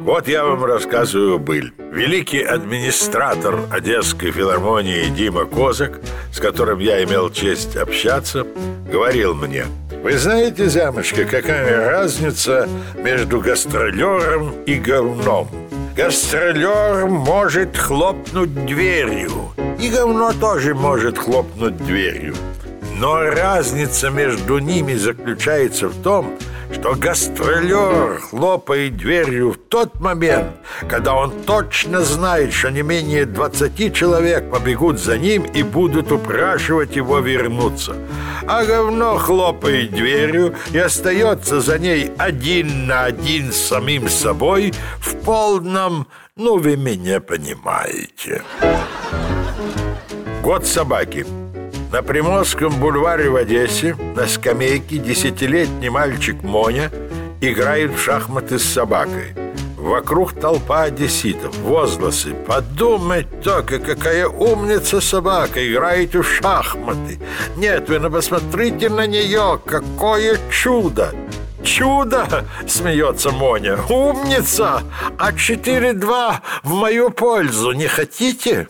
Вот я вам рассказываю быль. Великий администратор Одесской филармонии Дима Козак, с которым я имел честь общаться, говорил мне Вы знаете, Замочка, какая разница между гастролером и говном? Гастролер может хлопнуть дверью И говно тоже может хлопнуть дверью Но разница между ними заключается в том, что гастролер хлопает дверью в тот момент, когда он точно знает, что не менее 20 человек побегут за ним и будут упрашивать его вернуться. А говно хлопает дверью и остается за ней один на один с самим собой в полном, ну вы меня понимаете. Год собаки. На Приморском бульваре в Одессе на скамейке десятилетний мальчик Моня играет в шахматы с собакой. Вокруг толпа одесситов, возгласы. Подумать только, какая умница собака, играет в шахматы. Нет, вы ну посмотрите на нее, какое чудо! Чудо, смеется Моня. Умница! А 4-2 в мою пользу не хотите?